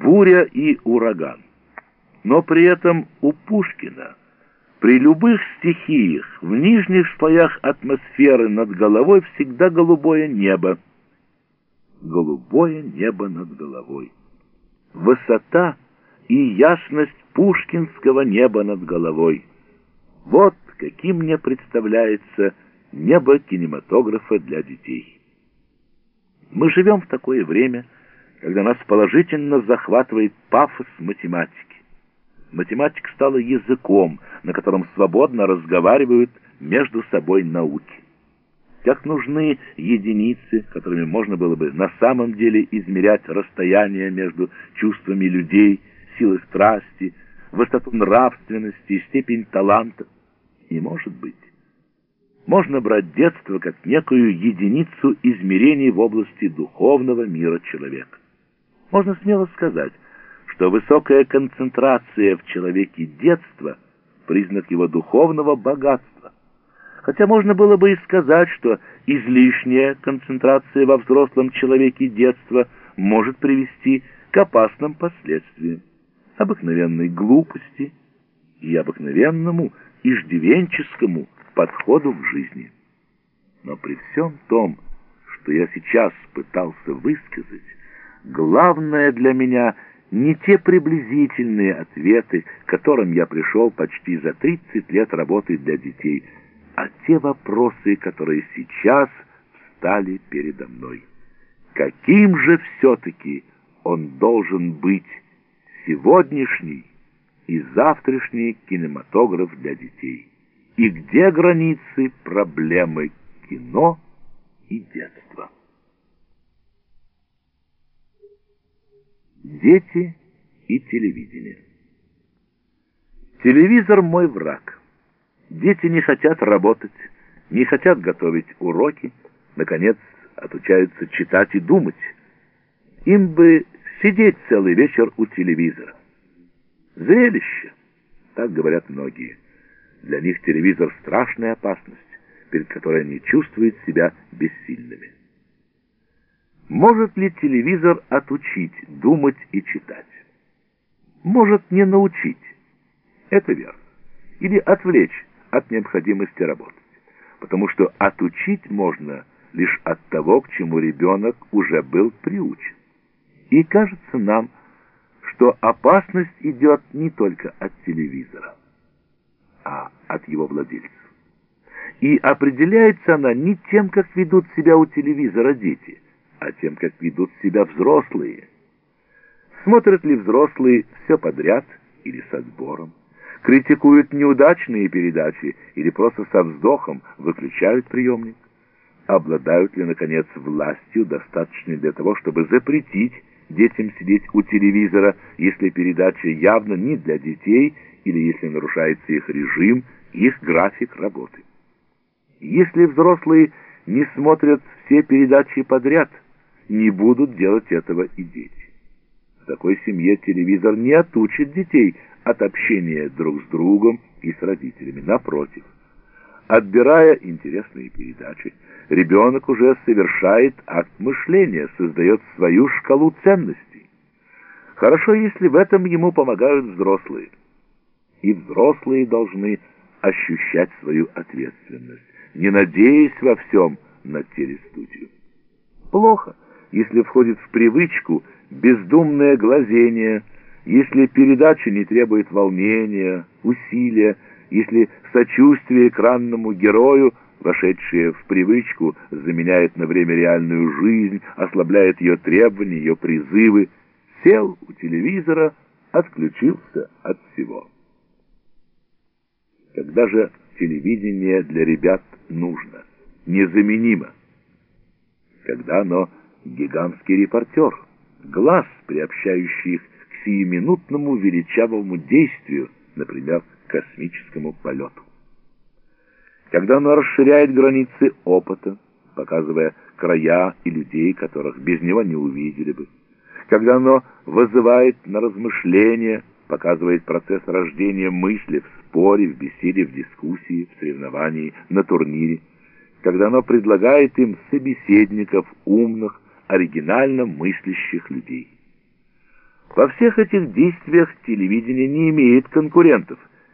буря и ураган. Но при этом у Пушкина при любых стихиях в нижних слоях атмосферы над головой всегда голубое небо. Голубое небо над головой. Высота и ясность пушкинского неба над головой. Вот каким мне представляется небо кинематографа для детей. Мы живем в такое время, нас положительно захватывает пафос математики. Математика стала языком, на котором свободно разговаривают между собой науки. Как нужны единицы, которыми можно было бы на самом деле измерять расстояние между чувствами людей, силы страсти, высоту нравственности и степень таланта. И может быть, можно брать детство как некую единицу измерений в области духовного мира человека. Можно смело сказать, что высокая концентрация в человеке детства – признак его духовного богатства. Хотя можно было бы и сказать, что излишняя концентрация во взрослом человеке детства может привести к опасным последствиям, обыкновенной глупости и обыкновенному иждивенческому подходу к жизни. Но при всем том, что я сейчас пытался высказать, главное для меня не те приблизительные ответы, к которым я пришел почти за 30 лет работы для детей, а те вопросы, которые сейчас встали передо мной. Каким же все-таки он должен быть сегодняшний и завтрашний кинематограф для детей? И где границы проблемы кино и детства? Дети и телевидение. Телевизор мой враг. Дети не хотят работать, не хотят готовить уроки, наконец отучаются читать и думать. Им бы сидеть целый вечер у телевизора. Зрелище, так говорят многие. Для них телевизор страшная опасность, перед которой они чувствуют себя бессильными. Может ли телевизор отучить думать и читать? Может не научить. Это верно. Или отвлечь от необходимости работать. Потому что отучить можно лишь от того, к чему ребенок уже был приучен. И кажется нам, что опасность идет не только от телевизора, а от его владельцев. И определяется она не тем, как ведут себя у телевизора дети – а тем, как ведут себя взрослые. Смотрят ли взрослые все подряд или со сбором? Критикуют неудачные передачи или просто со вздохом выключают приемник? Обладают ли, наконец, властью, достаточной для того, чтобы запретить детям сидеть у телевизора, если передача явно не для детей или если нарушается их режим, их график работы? Если взрослые не смотрят все передачи подряд – не будут делать этого и дети. В такой семье телевизор не отучит детей от общения друг с другом и с родителями. Напротив, отбирая интересные передачи, ребенок уже совершает акт мышления, создает свою шкалу ценностей. Хорошо, если в этом ему помогают взрослые. И взрослые должны ощущать свою ответственность, не надеясь во всем на телестудию. Плохо если входит в привычку бездумное глазение, если передача не требует волнения, усилия, если сочувствие экранному герою, вошедшее в привычку, заменяет на время реальную жизнь, ослабляет ее требования, ее призывы, сел у телевизора, отключился от всего. Когда же телевидение для ребят нужно, незаменимо? Когда оно гигантский репортер, глаз, приобщающий их к сиюминутному величавому действию, например, космическому полету. Когда оно расширяет границы опыта, показывая края и людей, которых без него не увидели бы, когда оно вызывает на размышления, показывает процесс рождения мысли в споре, в беседе, в дискуссии, в соревновании, на турнире, когда оно предлагает им собеседников умных, оригинально мыслящих людей. Во всех этих действиях телевидение не имеет конкурентов –